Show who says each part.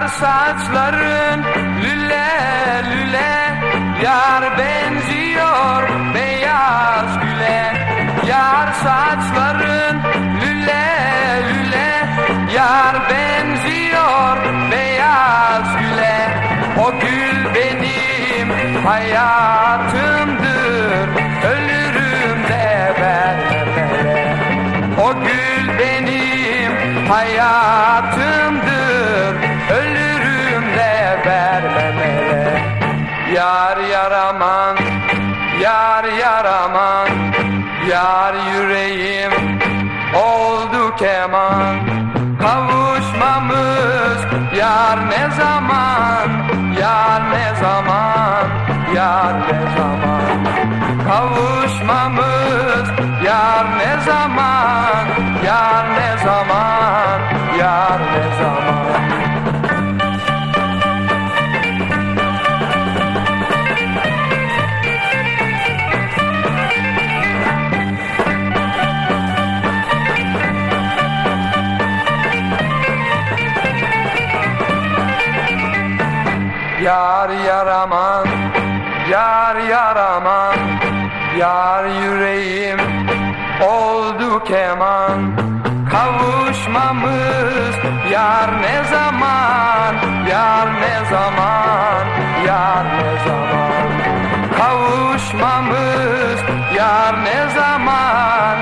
Speaker 1: Akar saçların lüle lüle Yar benziyor beyaz güle. Yar saçların lüle lüle Yar benziyor beyaz güle. O gül benim hayatımdır Ölürüm de ben O gül benim hayatımdır. Yar yaraman Yar yaraman Yar yüreğim Oldu keman. Kavuşmamız Yar ne zaman Yar ne zaman Yar ne zaman? Kavuşmamız Yar ne zaman Yar ne zaman Yar ne zaman Yar yaraman, yar yaraman Yar yüreğim oldu keman. Kavuşmamız yar ne zaman, yar ne zaman, yar ne zaman? Kavuşmamız yar ne zaman